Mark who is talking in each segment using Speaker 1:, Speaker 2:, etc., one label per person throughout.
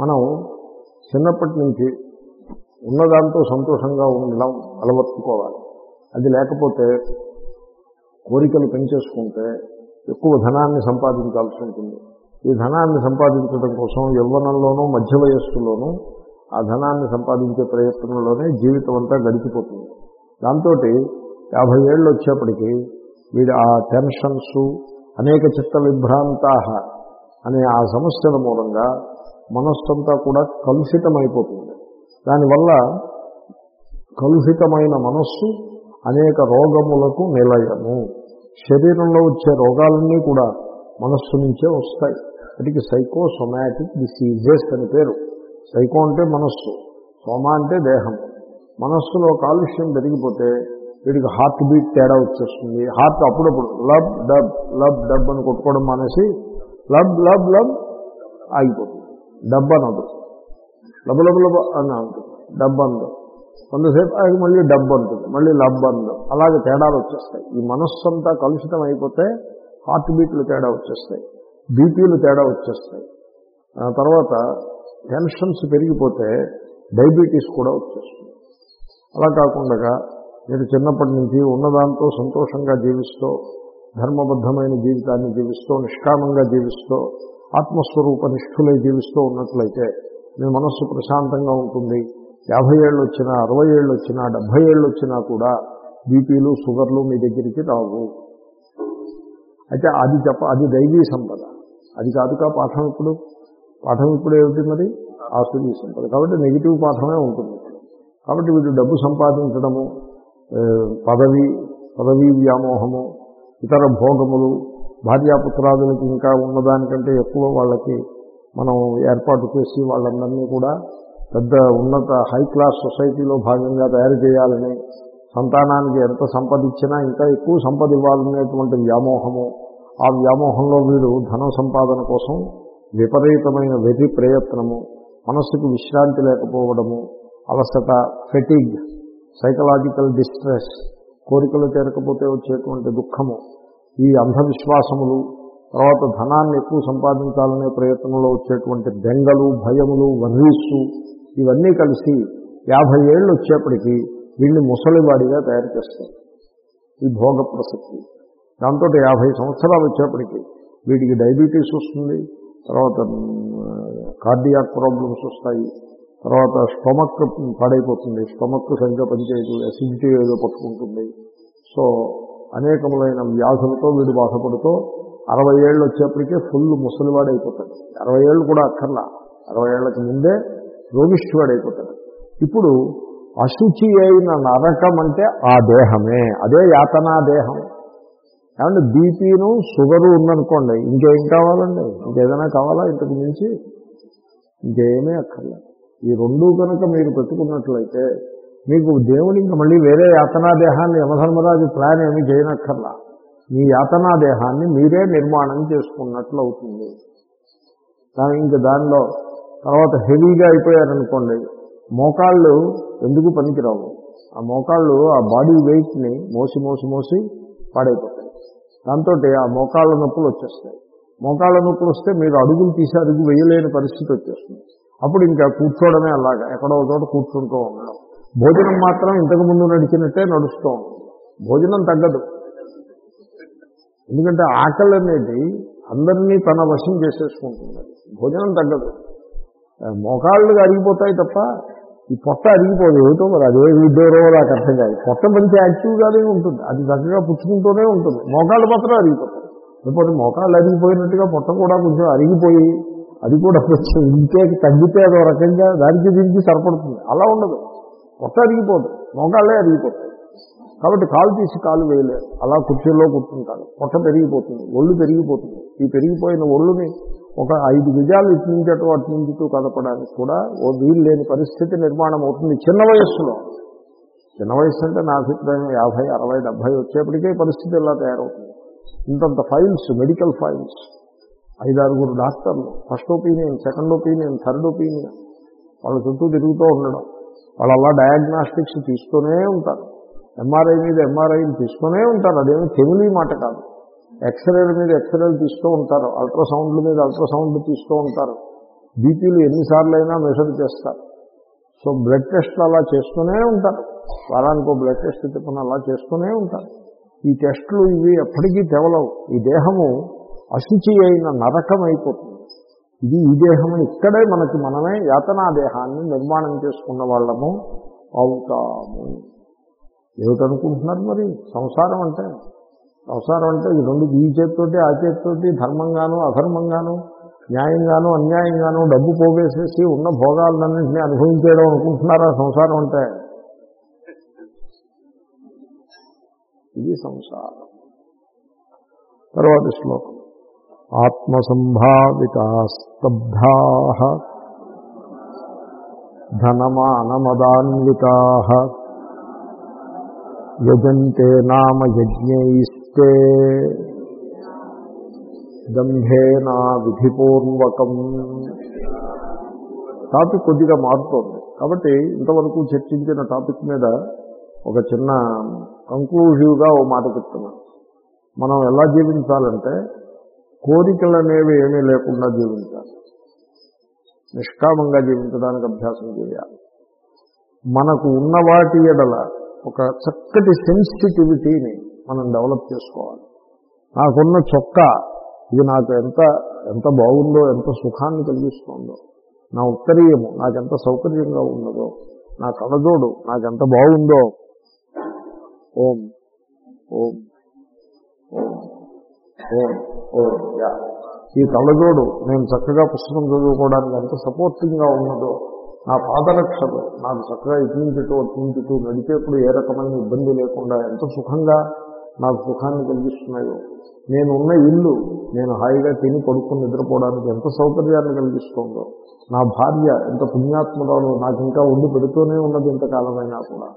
Speaker 1: మనం చిన్నప్పటి నుంచి ఉన్నదాంతో సంతోషంగా ఉండడం అలవర్చుకోవాలి. అది లేకపోతే కోరికలు పెంచేసుకుంటే ఎక్కువ ధనాన్ని సంపాదించాల్సి ఉంటుంది. ఈ ధనాన్ని సంపాదించడం కోసం యవ్వనంలోనూ మధ్య వయస్సులోనూ ఆ ధనాన్ని సంపాదించే ప్రయత్నంలోనే జీవితం అంతా గడిచిపోతుంది. దాంతో యాభై ఏళ్ళు వచ్చేప్పటికీ వీడు ఆ టెన్షన్స్ అనేక చిత్త విభ్రాంతా అనే ఆ సమస్యల మూలంగా మనస్సంతా కూడా కలుషితమైపోతుంది దానివల్ల కలుషితమైన మనస్సు అనేక రోగములకు నిలయము శరీరంలో వచ్చే రోగాలన్నీ కూడా మనస్సు నుంచే వస్తాయి వాటికి సైకోసొమాటిక్ డిసీజెస్ అని పేరు సైకో అంటే మనస్సు సోమ అంటే దేహం మనస్సులో కాలుష్యం పెరిగిపోతే వీడికి హార్ట్ బీట్ తేడా వచ్చేస్తుంది హార్ట్ అప్పుడప్పుడు లబ్ డబ్ లబ్ డబ్ అని కొట్టుకోవడం మానేసి లబ్ లబ్ లబ్ ఆగిపోతుంది డబ్బనదు లబ లబ లబ అని ఉంటుంది. డబ్బందు. కొంతసేపు అది మళ్ళీ డబ్బు అంటుంది మళ్ళీ లబ్బందు. అలాగే తేడాలు వచ్చేస్తాయి. ఈ మనస్సు అంతా కలుషితం అయిపోతే హార్ట్ బీట్లు తేడా వచ్చేస్తాయి. బీపీలు తేడా వచ్చేస్తాయి. తర్వాత టెన్షన్స్ పెరిగిపోతే డయాబెటీస్ కూడా వచ్చేస్తుంది. అలా కాకుండా మీరు చిన్నప్పటి నుంచి ఉన్నదాంతో సంతోషంగా జీవిస్తూ ధర్మబద్ధమైన జీవితాన్ని జీవిస్తూ నిష్కామంగా జీవిస్తూ ఆత్మస్వరూప నిష్ఠులై జీవిస్తూ ఉన్నట్లయితే మీ మనస్సు ప్రశాంతంగా ఉంటుంది. యాభై ఏళ్ళు వచ్చినా అరవై ఏళ్ళు వచ్చినా డెబ్భై ఏళ్ళు వచ్చినా కూడా బీపీలు షుగర్లు మీ దగ్గరికి రావు. అయితే అది చెప్ప అది దైవీ సంపద. అది కాదుగా పాఠం ఇప్పుడు? పాఠం ఇప్పుడు ఏమిటి మరి? ఆసురీ సంపద. కాబట్టి నెగిటివ్ పాఠమే ఉంటుంది. కాబట్టి వీడు డబ్బు సంపాదించడము పదవి పదవీ వ్యామోహము ఇతర భోగములు భార్యాపుత్రాదులకి ఇంకా ఉన్నదానికంటే ఎక్కువ వాళ్ళకి మనం ఏర్పాటు చేసి వాళ్ళందరినీ కూడా పెద్ద ఉన్నత హై క్లాస్ సొసైటీలో భాగంగా తయారు చేయాలని సంతానానికి ఎంత సంపద ఇచ్చినా ఇంకా ఎక్కువ సంపద ఇవ్వాలనేటువంటి వ్యామోహము. ఆ వ్యామోహంలో వీడు ధన సంపాదన కోసం విపరీతమైన వ్యతి ప్రయత్నము మనస్సుకు విశ్రాంతి లేకపోవడము అలసట ఫెటిగ్ సైకలాజికల్ డిస్ట్రెస్ కోరికలు తీరకపోతే వచ్చేటువంటి దుఃఖము. ఈ అంధవిశ్వాసములు తర్వాత ధనాన్ని ఎక్కువ సంపాదించాలనే ప్రయత్నంలో వచ్చేటువంటి బెంగలు భయములు వర్రీస్సు ఇవన్నీ కలిసి యాభై ఏళ్ళు వచ్చేప్పటికీ వీళ్ళని ముసలివాడిగా తయారు చేస్తారు. ఈ భోగ ప్రసక్తి. దాంతో యాభై సంవత్సరాలు వచ్చేప్పటికి వీటికి డయాబెటీస్ వస్తుంది తర్వాత కార్డియాక్ ప్రాబ్లమ్స్ వస్తాయి తర్వాత స్టొమక్ పాడైపోతుంది స్టొమక్ సరిగ్గా పనిచేయదు అసిడిటీ ఏదో పట్టుకుంటుంది. సో అనేకములైన వ్యాధులతో వీడు బాధపడుతూ అరవై ఏళ్ళు వచ్చేప్పటికే ఫుల్ ముసలివాడైపోతాడు. అరవై ఏళ్ళు కూడా అక్కర్లా. అరవై ఏళ్ళకి ముందే రోగిష్ఠువాడైపోతాడు. ఇప్పుడు అశుచి అయిన నరకం అంటే ఆ దేహమే. అదే యాతనా దేహం. ఏమంటే బీపీను షుగరు ఉందనుకోండి ఇంకేం కావాలండి? ఇంకేదైనా కావాలా ఇంతకు మించి? ఇంకేమీ అక్కర్లేదు. ఈ రెండు కనుక మీరు పెట్టుకున్నట్లయితే మీకు దేవుడు ఇంకా మళ్ళీ వేరే యాతనా దేహాన్ని యమధర్మరాజు ప్లాన్ ఏమీ చేయనక్కర్లా. మీ యాతనా దేహాన్ని మీరే నిర్మాణం చేసుకున్నట్లు అవుతుంది. కానీ ఇంకా దానిలో తర్వాత హెవీగా అయిపోయారనుకోండి మోకాళ్ళు ఎందుకు పనికిరావు? ఆ మోకాళ్ళు ఆ బాడీ వెయిట్ని మోసి మోసి మోసి పాడైపోతాయి. దాంతో ఆ మోకాళ్ళ నొప్పులు వచ్చేస్తాయి. మోకాళ్ళ నొప్పులు వస్తే మీరు అడుగులు తీసి అడుగు వేయలేని పరిస్థితి వచ్చేస్తుంది. అప్పుడు ఇంకా కూర్చోవడమే అలాగా. ఎక్కడో ఒక చోట కూర్చుంటూ ఉండడం. భోజనం మాత్రం ఇంతకు ముందు నడిచినట్టే నడుస్తాం. భోజనం తగ్గదు. ఎందుకంటే ఆకలి అనేది అందరినీ తన వశం చేసేసుకుంటుంది. భోజనం తగ్గదు. మోకాళ్ళు అరిగిపోతాయి తప్ప ఈ పొట్ట అరిగిపోదు. ఏమిటో మరి అదే విడ్డోరో నాకు అర్థం కాదు. పొట్ట మంచి యాక్టివ్గానే ఉంటుంది. అది చక్కగా పుచ్చుకుంటూనే ఉంటుంది. మోకాళ్ళు మాత్రం అరిగిపోతాయి. లేకపోతే మోకాళ్ళు అరిగిపోయినట్టుగా పొట్ట కూడా కొంచెం అరిగిపోయి అది కూడా కొంచెం ఇంకే తగ్గితే అదో రకంగా దానికి దీనికి సరిపడుతుంది. అలా ఉండదు. పొట్ట అరిగిపోదు. మోకాళ్ళే అరిగిపోతాయి. కాబట్టి కాలు తీసి కాలు వేయలేరు అలా కుర్చీలో కూర్చుంటారు. పొట్ట పెరిగిపోతుంది. ఒళ్ళు పెరిగిపోతుంది. ఈ పెరిగిపోయిన ఒళ్ళుని ఒక ఐదు గజాలు ఇటు నుంచి అటు అటు నుంచి కదపడానికి కూడా ఓ వీలు లేని పరిస్థితి నిర్మాణం అవుతుంది చిన్న వయస్సులో. చిన్న వయస్సు అంటే నా అభిప్రాయం యాభై అరవై డెబ్భై వచ్చేప్పటికే పరిస్థితి ఇలా తయారవుతుంది. ఇంతంత ఫైల్స్ మెడికల్ ఫైల్స్. ఐదారుగురు డాక్టర్లు. First opinion second opinion third opinion. వాళ్ళ చుట్టూ తిరుగుతూ ఉండడం. వాళ్ళు అలా డయాగ్నాస్టిక్స్ తీస్తూనే ఉంటారు. ఎంఆర్ఐ మీద ఎంఆర్ఐని తీసుకునే ఉంటారు. అదేమి తెలివి మాట కాదు. ఎక్స్రేల మీద ఎక్స్రేలు తీస్తూ ఉంటారు. అల్ట్రాసౌండ్ల మీద అల్ట్రాసౌండ్లు తీస్తూ ఉంటారు. బీపీలు ఎన్నిసార్లు అయినా చేస్తారు. సో బ్లడ్ టెస్ట్లు అలా చేస్తూనే ఉంటారు. వారానికి బ్లడ్ టెస్ట్ తిప్పని అలా చేస్తూనే ఉంటారు. ఈ టెస్టులు ఇవి ఎప్పటికీ తెవలవు. ఈ దేహము అశుచి అయిన నరకం అయిపోతుంది. ఇది ఈ దేహం ఇక్కడే మనకి మనమే యాతనా దేహాన్ని నిర్మాణం చేసుకున్న వాళ్ళము అవుతాము. ఏమిటనుకుంటున్నారు మరి? సంసారం అంటే సంసారం అంటే ఈ రెండు ఈ చేతితోటి ఆ చేతితోటి ధర్మంగాను అధర్మంగాను న్యాయంగాను అన్యాయంగాను డబ్బు పోగేసేసి ఉన్న భోగాలన్నింటినీ అనుభవించేయడం అనుకుంటున్నారా సంసారం అంటే? ఇది సంసారం. తర్వాత శ్లోకం. ఆత్మసంభావితాస్తబ్ధా ధనమానమదాన్వితా యజంతే నామ యజ్ఞైస్తే దంభేనా విధిపూర్వకం. టాపిక్ కొద్దిగా మారుతోంది. కాబట్టి ఇంతవరకు చర్చించిన టాపిక్ మీద ఒక చిన్న కంక్లూజివ్గా ఓ మాట చెప్తున్నాను. మనం ఎలా జీవించాలంటే కోరికలు అనేవి ఏమీ లేకుండా జీవించాలి. నిష్కామంగా జీవించడానికి అభ్యాసం చేయాలి. మనకు ఉన్న వాటి ఎడల ఒక చక్కటి సెన్సిటివిటీని మనం డెవలప్ చేసుకోవాలి. నాకున్న చొక్కా ఇది నాకు ఎంత ఎంత బాగుందో ఎంత సుఖాన్ని కలిగిస్తుందో నా ఉత్తరీయము నాకెంత సౌకర్యంగా ఉన్నదో నా కళ్ళజోడు నాకెంత బాగుందో ఓం ఓం ఓం. ఓం ఓం యా. ఈ కళ్ళజోడు నేను చక్కగా పుస్తకం చదువుకోవడానికి ఎంత సపోర్టింగ్గా ఉన్నదో నా పాదరక్షలు నాకు చక్కగా ఇటు నుంచి ఇటు అటు నుంచి ఇటు నడిచేప్పుడు ఏ రకమైన ఇబ్బంది లేకుండా ఎంత సుఖంగా నాకు సుఖాన్ని కలిగిస్తున్నాయో. నేను ఉన్న ఇల్లు నేను హాయిగా తిని పడుకుని నిద్రపోవడానికి ఎంత సౌకర్యాన్ని కలిగిస్తుందో. నా భార్య ఎంత పుణ్యాత్మరాలు నాకు ఇంకా ఉండి పెడుతూనే ఉన్నది ఇంతకాలమైనా కూడా.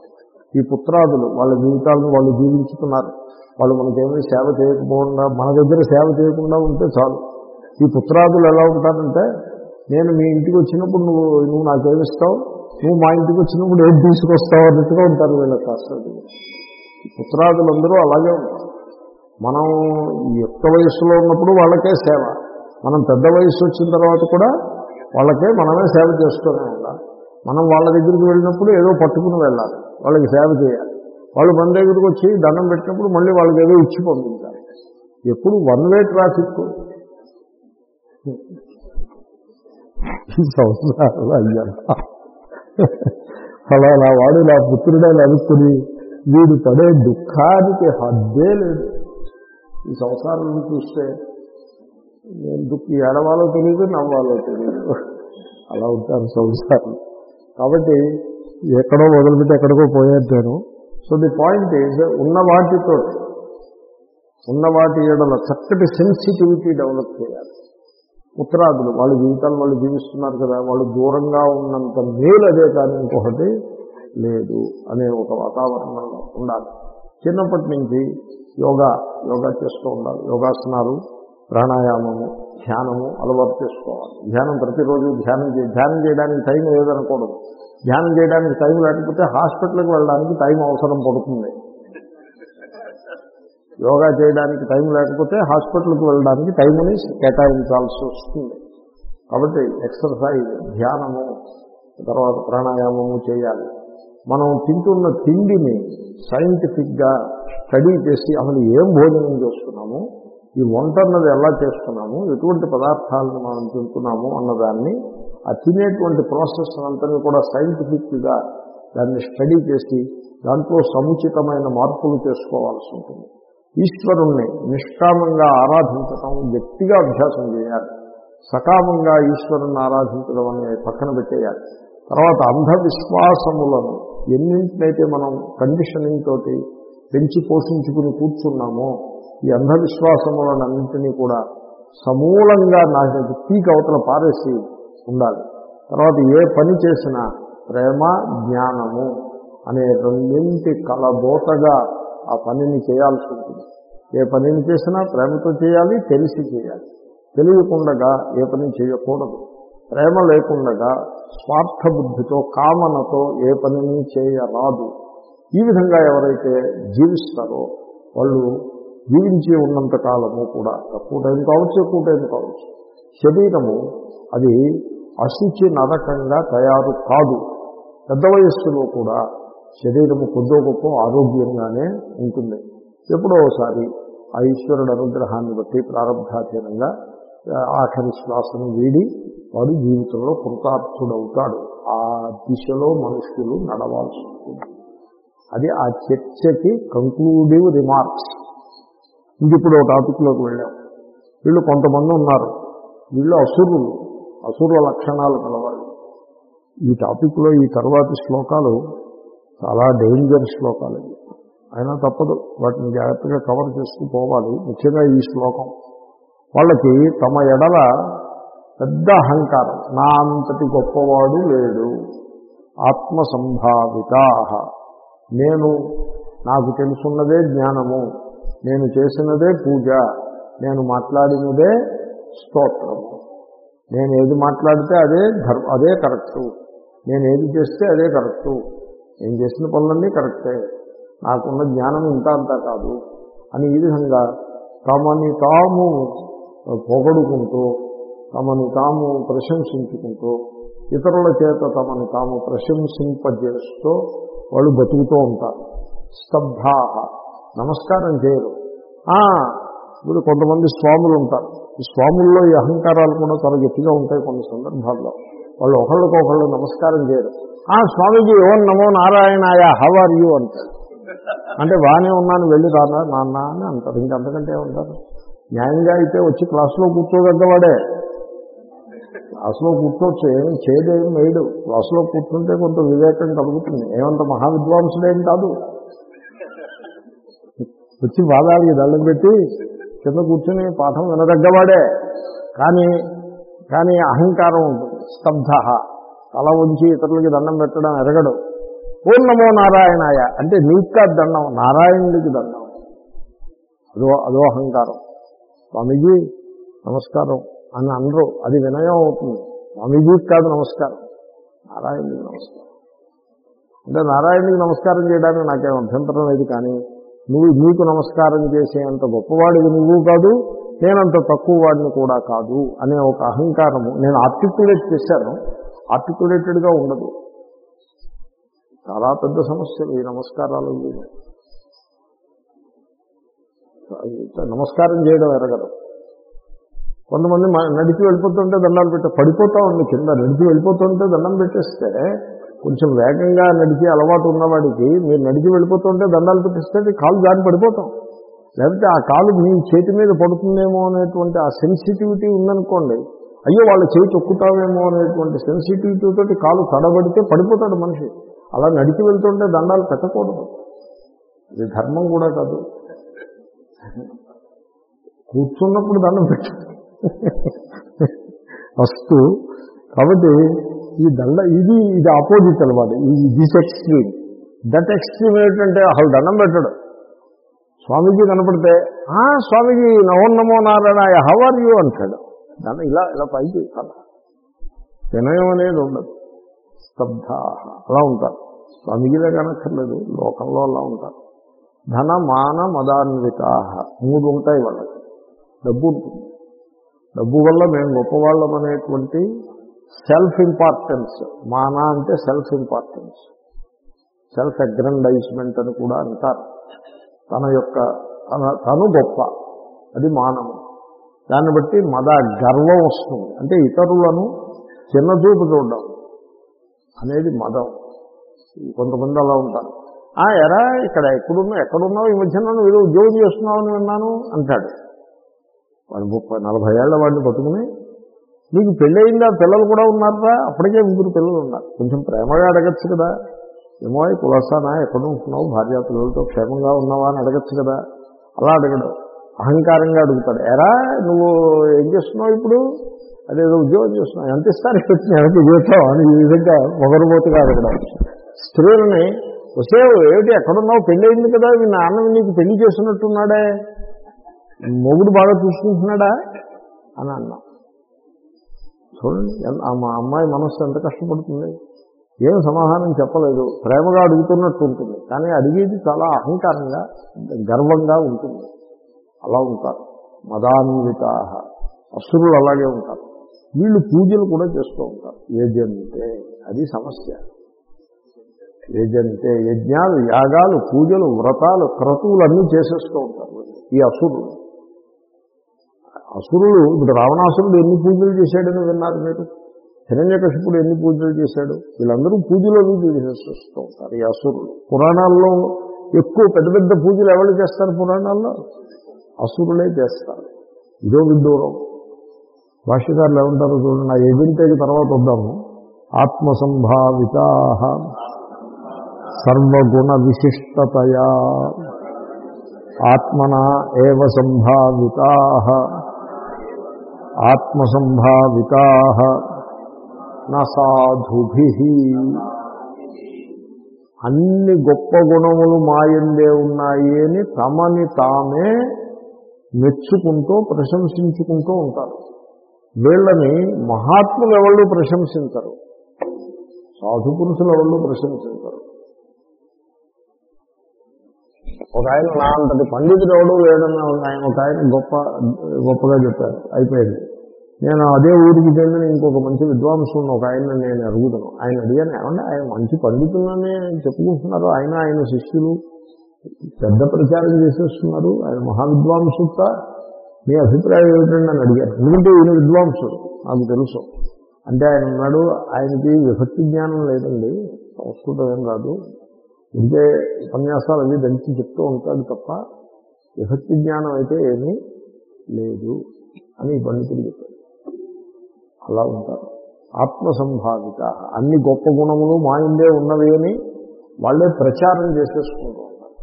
Speaker 1: ఈ పుత్రాదులు వాళ్ళ జీవితాలను వాళ్ళు జీవించుతున్నారు. వాళ్ళు మనకేమీ సేవ చేయకపోకుండా మన దగ్గర సేవ చేయకుండా ఉంటే చాలు. ఈ పుత్రాదులు ఎలా ఉంటారంటే నేను మీ ఇంటికి వచ్చినప్పుడు నువ్వు నువ్వు నాకేమిస్తావు నువ్వు మా ఇంటికి వచ్చినప్పుడు ఏం తీసుకొస్తావు అన్నట్టుగా ఉంటారు వీళ్ళ కాస్త పుత్రాదులందరూ అలాగే ఉంటారు. మనం యొక్క వయసులో ఉన్నప్పుడు వాళ్ళకే సేవ. మనం పెద్ద వయసు వచ్చిన తర్వాత కూడా వాళ్ళకే మనమే సేవ చేస్తూనే ఉండాలి మనం వాళ్ళ దగ్గరికి వెళ్ళినప్పుడు ఏదో పట్టుకుని వెళ్ళాలి. వాళ్ళకి సేవ చేయాలి. వాళ్ళు మన దగ్గరకు వచ్చి దండం పెట్టినప్పుడు మళ్ళీ వాళ్ళకి ఏదో ఇచ్చి పంపించాలి. ఎప్పుడు వన్ వే ట్రాఫిక్ అలా సంవత్సరాలు అయ్యాను వాడు నా పుత్రుడని అనుకుని వీడు పడే దుఃఖానికి హద్దే లేదు. ఈ సంసారం చూస్తే నేను దుఃఖి ఏడవాలో తెలియదు నవ్వాలో తెలియదు. అలా ఉంటాను సంసారం. కాబట్టి ఎక్కడో మొదలుపెట్టి ఎక్కడికో పోయేట్టాను సో ది పాయింట్ ఈజ్ ఉన్న వాటితో ఉన్న వాటి ఏడల చక్కటి సెన్సిటివిటీ డెవలప్ చేయాలి. ఉత్తరాదులు వాళ్ళ జీవితాలు వాళ్ళు జీవిస్తున్నారు కదా వాళ్ళు దూరంగా ఉన్నంత మేలు అదే కానీ ఇంకొకటి లేదు అనే ఒక వాతావరణంలో ఉండాలి. చిన్నప్పటి నుంచి యోగా యోగా చేస్తూ ఉండాలి. యోగాసనాలు ప్రాణాయామము ధ్యానము అలవాటు చేసుకోవాలి. ధ్యానం ప్రతిరోజు ధ్యానం చే ధ్యానం చేయడానికి టైం లేదనకూడదు ధ్యానం చేయడానికి టైం లేకపోతే హాస్పిటల్కి వెళ్ళడానికి టైం అవసరం పడుతుంది. యోగా చేయడానికి టైం లేకపోతే హాస్పిటల్కి వెళ్ళడానికి టైంని కేటాయించాల్సి వస్తుంది. కాబట్టి ఎక్సర్సైజ్ ధ్యానము తర్వాత ప్రాణాయామము చేయాలి. మనం తింటున్న తిండిని సైంటిఫిక్గా స్టడీ చేసి అసలు ఏం భోజనం చేస్తున్నాము? ఈ వంట అన్నది ఎలా చేస్తున్నాము? ఎటువంటి పదార్థాలను మనం తింటున్నాము అన్నదాన్ని ఆ తినేటువంటి ప్రాసెస్ అంతా కూడా సైంటిఫిక్గా దాన్ని స్టడీ చేసి దాంట్లో సముచితమైన మార్పులు చేసుకోవాల్సి ఉంటుంది. ఈశ్వరుణ్ణి నిష్కామంగా ఆరాధించటం గట్టిగా అభ్యాసం చేయాలి. సకామంగా ఈశ్వరుణ్ణి ఆరాధించడం అనే పక్కన పెట్టేయాలి. తర్వాత అంధవిశ్వాసములను ఎన్నింటినైతే మనం కండిషనింగ్ తోటి పెంచి పోషించుకుని కూర్చున్నామో. ఈ అంధవిశ్వాసములన్నింటినీ కూడా సమూలంగా నాకు పీక్ అవతల పారేసి ఉండాలి. తర్వాత ఏ పని చేసినా ప్రేమ జ్ఞానము అనే రెండింటి కలబోతగా ఆ పనిని చేయాల్సి ఉంటుంది. ఏ పనిని చేసినా ప్రేమతో చేయాలి తెలిసి చేయాలి. తెలియకుండగా ఏ పని చేయకూడదు. ప్రేమ లేకుండగా స్వార్థ బుద్ధితో కామనతో ఏ పనిని చేయరాదు. ఈ విధంగా ఎవరైతే జీవిస్తారో వాళ్ళు జీవించి ఉన్నంత కాలము కూడా తక్కువ టైం కావచ్చు ఎక్కువ టైం కావచ్చు శరీరము అది అశుచి నరకంగా తయారు కాదు. పెద్ద వయస్సులో కూడా శరీరము కొద్దో గొప్ప ఆరోగ్యంగానే ఉంటుంది. ఎప్పుడో ఒకసారి ఆ ఈశ్వరుడు అనుగ్రహాన్ని బట్టి ప్రారంభాధీనంగా ఆఖరి శ్వాసను వీడి వాడు జీవితంలో కృతార్థుడవుతాడు. ఆ దిశలో మనుషులు నడవాల్సి ఉంటుంది. అది ఆ చర్చకి కంక్లూడివ్ రిమార్క్స్ ఇది ఇప్పుడు ఒక టాపిక్లోకి వెళ్ళాం. వీళ్ళు కొంతమంది ఉన్నారు. వీళ్ళు అసురులు. అసుర లక్షణాలు కలవాళ్ళు. ఈ టాపిక్లో ఈ తర్వాతి శ్లోకాలు చాలా డేంజర్ శ్లోకాలు ఇవి అయినా తప్పదు. వాటిని జాగ్రత్తగా కవర్ చేసుకు పోవాలి. ముఖ్యంగా ఈ శ్లోకం. వాళ్ళకి తమ ఎడల పెద్ద అహంకారం. నా అంతటి గొప్పవాడు లేడు. ఆత్మసంభావితా నేను నాకు తెలుసున్నదే జ్ఞానము. నేను చేసినదే పూజ. నేను మాట్లాడినదే స్తోత్రము. నేను ఏది మాట్లాడితే అదే ధర్మ అదే కరెక్టు. నేను ఏది చేస్తే అదే కరెక్టు. నేను చేసిన పనులన్నీ కరెక్టే. నాకున్న జ్ఞానం ఇంత అంతా కాదు. అని ఈ విధంగా తమని తాము పొగడుకుంటూ తమని తాము ప్రశంసించుకుంటూ ఇతరుల చేత తమని తాము ప్రశంసింపజేస్తూ వాళ్ళు బతుకుతూ ఉంటారు. స్తబ్ధా నమస్కారం చేయరు. ఇప్పుడు కొంతమంది స్వాములు ఉంటారు. ఈ స్వాముల్లో ఈ అహంకారాలు కూడా చాలా గట్టిగా ఉంటాయి కొన్ని సందర్భాల్లో. వాళ్ళు ఒకళ్ళకొకళ్ళు నమస్కారం చేయరు. ఆ స్వామీజీ ఓం నమో నారాయణాయ హవ్ ఆర్ యూ అంటారు. అంటే బాగానే ఉన్నాను వెళ్ళి రానా నాన్న అని అంటారు. ఇంకంతకంటే ఏమంటారు న్యాయంగా అయితే వచ్చి క్లాసులో కూర్చోగలవాడే క్లాసులో కూర్చోవచ్చు ఏమి చేయదేం వేయడు క్లాసులో కూర్చుంటే కొంత వివేకం కలుగుతుంది. ఏమంత మహావిద్వాంసుడేం కాదు. వచ్చి బాధాలి దండం పెట్టి కింద కూర్చుని పాఠం వినదగ్గవాడే. కానీ కానీ అహంకారం ఉంటుంది. స్తబ్ధ. తల ఉంచి ఇతరులకి దండం పెట్టడం ఎరగడు. ఓం నమో నారాయణాయ. అంటే నీకు కాదు దండం నారాయణుడికి దండం. అదో అదో అహంకారం. స్వామీజీ నమస్కారం. అని అనరు. అది వినయం అవుతుంది. స్వామీజీకి కాదు నమస్కారం. నారాయణుడికి నమస్కారం. అంటే నారాయణుడికి నమస్కారం చేయడానికి నాకేం అభ్యంతరం లేదు కానీ నువ్వు నీకు నమస్కారం చేసేంత గొప్పవాడివి నువ్వు కాదు నేనంత తక్కువ వాడిని కూడా కాదు అనే ఒక అహంకారము. నేను ఆర్టికులేట్ చేశాను. ఆర్టికులేటెడ్గా ఉండదు. చాలా పెద్ద సమస్యలు ఈ నమస్కారాలు. నమస్కారం చేయడం ఎరగదు. కొంతమంది నడిచి వెళ్ళిపోతుంటే దండాలు పెట్టే పడిపోతా ఉంది కింద నడిచి వెళ్ళిపోతుంటే దండం పెట్టేస్తే కొంచెం వేగంగా నడిచి అలవాటు ఉన్నవాడికి మీరు నడిచి వెళ్ళిపోతుంటే దండాలు పెట్టిస్తే కాలు జారి పడిపోతాం. లేకపోతే ఆ కాలు మీ చేతి మీద పడుతుందేమో అనేటువంటి ఆ సెన్సిటివిటీ ఉందనుకోండి అయ్యో వాళ్ళ చేయి తొక్కుతావేమో అనేటువంటి సెన్సిటివిటీ తోటి కాలు తడబడితే పడిపోతాడు మనిషి. అలా నడిచి వెళ్తుంటే దండాలు పెట్టకూడదు. ఇది ధర్మం కూడా కాదు. కూర్చున్నప్పుడు దండం పెట్టు ఫస్ట్ కాబట్టి ఈ దండ ఇది ఇది ఆపోజిట్ అనమాట ఈ దిస్ ఎక్స్ట్రీమ్. దట్ ఎక్స్ట్రీమ్ ఏంటంటే అసలు దండం పెట్టడు. స్వామీజీ కనపడితే ఆ స్వామీజీ నమో నమో నారాయణ హవ్ ఆర్ యూ? అంటాడు. దాన్ని ఇలా ఇలా పైకి అలా వినయం అనేది ఉండదు. స్తబ్ధ అలా ఉంటారు. స్వామీజీలే కనక్కర్లేదు లోకంలో అలా ఉంటారు. ధన మాన మదాన్విత మూడు ఉంటాయి వాళ్ళకి. డబ్బు ఉంటుంది. డబ్బు వల్ల మేము గొప్పవాళ్ళం అనేటువంటి సెల్ఫ్ ఇంపార్టెన్స్ మాన అంటే సెల్ఫ్ ఇంపార్టెన్స్ సెల్ఫ్ అగ్రండైజ్మెంట్ అని కూడా అంటారు. తన యొక్క తన తను గొప్ప. అది మానము దాన్ని బట్టి మద గర్వం వస్తుంది. అంటే ఇతరులను చిన్నచూపు చూడడం అనేది మదం. కొంతమంది అలా ఉంటారు. ఆ ఎరా ఇక్కడ ఎక్కడున్నా ఎక్కడున్నావు? ఈ మధ్యన నువ్వు ఏదో ఉద్యోగం చేస్తున్నావు అని విన్నాను అంటాడు. వాడు ముప్పై నలభై ఏళ్ళ వాడిని పట్టుకుని నీకు పెళ్ళయిందా? పిల్లలు కూడా ఉన్నారా అప్పటికే ముగ్గురు పిల్లలు ఉన్నారు. కొంచెం ప్రేమగా అడగచ్చు కదా. ఏమో కులాసానా కులసానా? ఎక్కడ ఉంటున్నావు? భార్య పిల్లలతో క్షేమంగా ఉన్నావా? అని అడగచ్చు కదా. అలా అడగడు. అహంకారంగా అడుగుతాడు. ఎరా నువ్వు ఏం చేస్తున్నావు ఇప్పుడు? అదేదో ఉద్యోగం చేస్తున్నావు. ఎంత ఇస్తారు వచ్చిన ఎంత చేస్తావు అని ఈ విధంగా మొగరుబోతుగా అడగడం. స్త్రీలని వసే ఏమిటి? ఎక్కడున్నావు? పెళ్ళి అయింది కదా. మీ నాన్న నీకు పెళ్ళి చేస్తున్నట్టున్నాడే మొగుడు బాగా చూసుకుంటున్నాడా? అని అన్నాం. చూడండి మా అమ్మాయి మనస్సు ఎంత కష్టపడుతుంది. ఏం సమాధానం చెప్పలేదు. ప్రేమగా అడుగుతున్నట్టు ఉంటుంది. కానీ అడిగేది చాలా అహంకారంగా గర్వంగా ఉంటుంది. అలా ఉంటారు. మదాన్విత అసురులు అలాగే ఉంటారు. వీళ్ళు పూజలు కూడా చేస్తూ ఉంటారు. యజంతే అది సమస్య. యజంతే యజ్ఞాలు యాగాలు పూజలు వ్రతాలు క్రతువులు అన్నీ చేసేస్తూ ఉంటారు. ఈ అసురులు. అసురులు ఇప్పుడు రావణాసురుడు ఎన్ని పూజలు చేశాడని విన్నారు మీరు? హిరణ్యకశిపుడు ఎన్ని పూజలు చేశాడు? వీళ్ళందరూ పూజలు అవి చేసేస్తూ ఉంటారు ఈ అసురులు పురాణాల్లో ఎక్కువ పెద్ద పెద్ద పూజలు ఎవరు చేస్తారు పురాణాల్లో? అసురులే చేస్తారు. ఇదో విడ్డూరం. భాష్యకారులు ఏమంటారు చూడండి ఆ ఎదింటేకి తర్వాత వద్దాము. ఆత్మసంభావిత సర్వగుణ విశిష్టతయా. ఆత్మన ఏవ సంభావితా ఆత్మసంభావితా నాధుభి అన్ని గొప్ప గుణములు మాయందే ఉన్నాయి అని తమని తామే మెచ్చుకుంటూ ప్రశంసించుకుంటూ ఉంటారు. వీళ్ళని మహాత్ములు ఎవళ్ళు ప్రశంసించరు? సాధు పురుషులు ఎవళ్ళు ప్రశంసించరు? ఒక ఆయన నా అంతటి పండితుడు ఎవడు లేడన్న ఆయన ఒక ఆయన గొప్ప గొప్పగా చెప్పారు. అయిపోయింది. నేను అదే ఊరికి చెందిన ఇంకొక మంచి విద్వాంసుడు ఒక ఆయన నేను అడుగుతాను. ఆయన అడిగాను ఏమంటే ఆయన మంచి పండితులని చెప్పుకుంటున్నారు. ఆయన ఆయన శిష్యులు పెద్ద ప్రచారం చేసేస్తున్నారు. ఆయన మహావిద్వాంసుత మీ అభిప్రాయం ఏమిటండి? అని అడిగారు ఎందుకంటే ఈయన విద్వాంసుడు నాకు తెలుసు. అంటే ఆయన ఉన్నాడు ఆయనకి విభక్తి జ్ఞానం లేదండి. సంస్కృతం ఏం కాదు. ఇంకే ఉపన్యాసాలు అవి దంచి చెప్తూ ఉంటాడు తప్ప విభక్తి జ్ఞానం అయితే ఏమీ లేదు అని పండితులు చెప్పారు అలా ఉంటారు. ఆత్మసంభావిత. అన్ని గొప్ప గుణములు మా ఇండే ఉన్నవి అని వాళ్ళే ప్రచారం చేసేసుకుంటూ ఉంటారు.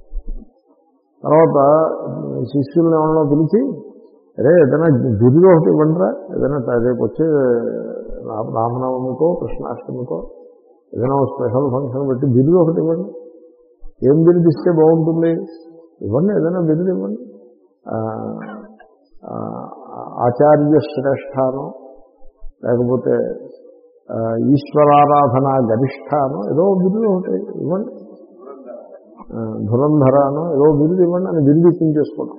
Speaker 1: తర్వాత శిష్యులను ఏమన్నా పిలిచి అరే ఏదైనా బిరుదు ఒకటి ఇవ్వండిరా. ఏదైనా రేపు వచ్చే రా- రామనవమికో కృష్ణాష్టమికో ఏదైనా స్పెషల్ ఫంక్షన్ పెట్టి బిరుదు ఒకటి ఇవ్వండి. ఏం బిరుదు బాగుంటుంది? ఇవ్వండి ఏదైనా బిరుదు ఇవ్వండి. ఆచార్య శ్రేష్టానం లేకపోతే ఈశ్వరారాధన గరిష్టానం ఏదో బిరుదు ఒకటి ఇవ్వండి. ఆ, ఏదో బిరుదు ఇవ్వండి. అని బిరుదు ఇప్పించేసుకోవడం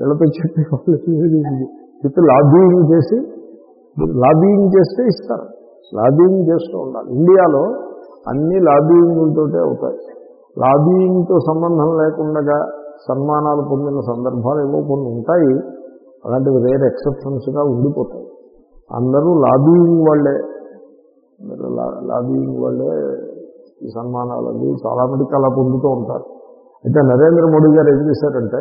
Speaker 1: వీళ్ళతో చెప్పి చెప్పి లాబీయింగ్ చేసి లాబీయింగ్ చేస్తే ఇస్తారు. లాబీయింగ్ చేస్తూ ఉండాలి. ఇండియాలో అన్ని లాబీయింగ్లతోటే అవుతాయి. లాబీయింగ్తో సంబంధం లేకుండా సన్మానాలు పొందిన సందర్భాలు ఏవో కొన్ని ఉంటాయి. అలాంటివి రేర్ ఎక్సెప్షన్స్గా ఉండిపోతాయి. అందరూ లాబీయింగ్ వాళ్ళే. అందరూ లాబీయింగ్ వాళ్ళే ఈ సన్మానాలు అవి చాలా మందికి అలా పొందుతూ ఉంటారు. అయితే నరేంద్ర మోడీ గారు ఏం చేశారంటే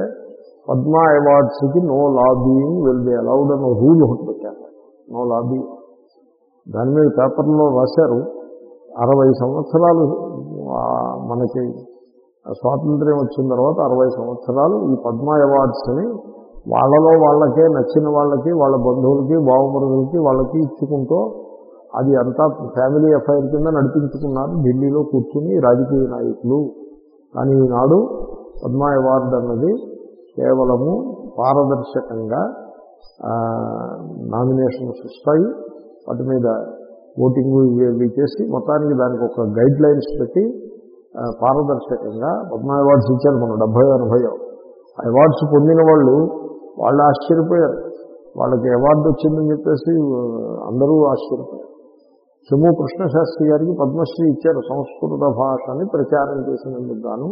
Speaker 1: Padma అవార్డ్స్కి no lobbying will be allowed అని రూల్ ఒకటి పెట్టారు. నో లాబీ దాని మీద పేపర్లో రాశారు అరవై సంవత్సరాలు మనకి స్వాతంత్ర్యం వచ్చిన తర్వాత అరవై సంవత్సరాలు ఈ పద్మ అవార్డ్స్ని వాళ్ళలో వాళ్ళకే నచ్చిన వాళ్ళకి వాళ్ళ బంధువులకి బావమరుదులకి వాళ్ళకి ఇచ్చుకుంటూ అది అంతా ఫ్యామిలీ అఫైర్ కింద నడిపించుకున్నారు. ఢిల్లీలో కూర్చుని రాజకీయ నాయకులు. కానీ ఈనాడు పద్మ అవార్డు అన్నది కేవలము పారదర్శకంగా నామినేషన్స్ వస్తాయి. వాటి మీద ఓటింగ్ ఇవి చేసి మొత్తానికి దానికి ఒక గైడ్ లైన్స్ పెట్టి పారదర్శకంగా పద్మ అవార్డ్స్ ఇచ్చారు మనం డెబ్బై ఎనభైలో ఆ అవార్డ్స్ పొందిన వాళ్ళు వాళ్ళు ఆశ్చర్యపోయారు. వాళ్ళకి అవార్డు వచ్చిందని చెప్పేసి అందరూ ఆశ్చర్యపోయారు. సొమ్ము కృష్ణశాస్త్రి గారికి పద్మశ్రీ ఇచ్చారు. సంస్కృత భాషని ప్రచారం చేసినందుకు గాను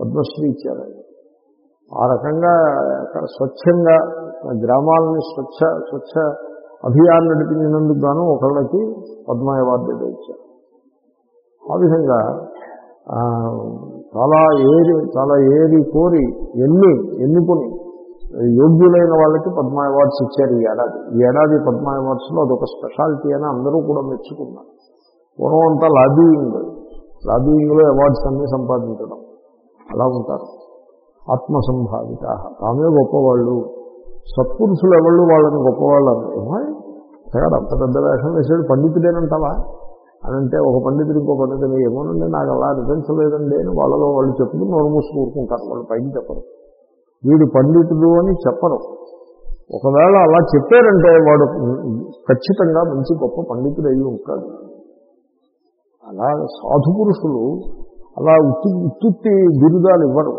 Speaker 1: పద్మశ్రీ ఇచ్చారు ఆయన. ఆ రకంగా స్వచ్ఛంగా గ్రామాలని స్వచ్ఛ స్వచ్ఛ అభియాన్ నడిపించినందుకు గాను ఒకళ్ళకి పద్మ అవార్డు ఏదో ఇచ్చారు. ఆ విధంగా చాలా ఏరి చాలా ఏరి కోరి ఎన్ని ఎన్నుకొని యోగ్యులైన వాళ్ళకి పద్మ అవార్డ్స్ ఇచ్చారు ఈ ఏడాది. ఈ ఏడాది పద్మ అవార్డ్స్లో అదొక స్పెషాలిటీ అని అందరూ కూడా మెచ్చుకున్నారు. పూర్వం అంతా లాబీయింగ్ లాబీయింగ్లో అవార్డ్స్ అన్నీ సంపాదించడం. అలా ఉంటారు. ఆత్మసంభావిత. తామే గొప్పవాళ్ళు. సత్పురుషులు ఎవళ్ళు వాళ్ళని గొప్పవాళ్ళు అన్నారు ఏమో అంత పెద్ద వేషం వేసాడు పండితుడేనంటావా? అని అంటే ఒక పండితుడు ఇంకో పండితుడు ఏమోనండి నాకు అలా అనిపించలేదండి అని వాళ్ళలో వాళ్ళు చెప్పుకుని నోరు మూసి కూరుకుంటారు వాళ్ళు పైకి చెప్పరు. వీడు పండితుడు అని చెప్పరు. ఒకవేళ అలా చెప్పారంటే వాడు ఖచ్చితంగా మంచి గొప్ప పండితుడు అయి ఉంటాడు. అలా సాధు పురుషులు అలా ఉత్తి ఉత్తుత్తి బిరుదాలు ఇవ్వరు.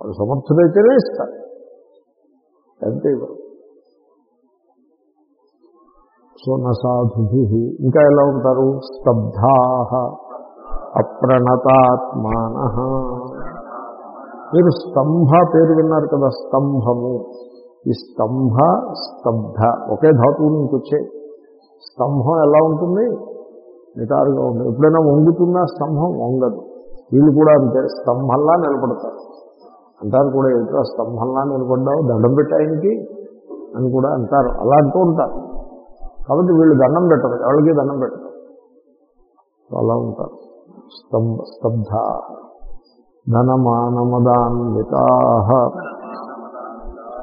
Speaker 1: వాడు సమర్థుడైతేనే ఇస్తారు. అంతే ఇవ్వరు. సో నసాధుభి ఇంకా ఎలా ఉంటారు? స్తబ్ధా అప్రణతాత్మాన. మీరు స్తంభ పేరు విన్నారు కదా స్తంభము. ఈ స్తంభ స్తబ్ధ ఒకే ధాతువు నుంచి వచ్చే స్తంభం ఎలా ఉంటుంది? నిటారుగా ఉంటుంది. ఎప్పుడైనా వంగుతుందా స్తంభం? వంగదు. వీళ్ళు కూడా అంతే స్తంభంలా నిలబడతారు. అంటారు కూడా ఏంటో స్తంభంలా నిలబడ్డావు? దండం పెట్టాయనికి అని కూడా అంటారు. అలా అంటూ ఉంటారు. కాబట్టి వీళ్ళు దండం పెట్టరు. ఎవరికి దండం పెట్టరు. అలా ఉంటారు. స్తంభ స్తబ్ధ. ధనమానమదాన్విత.